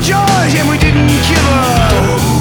joys, and we didn't give up.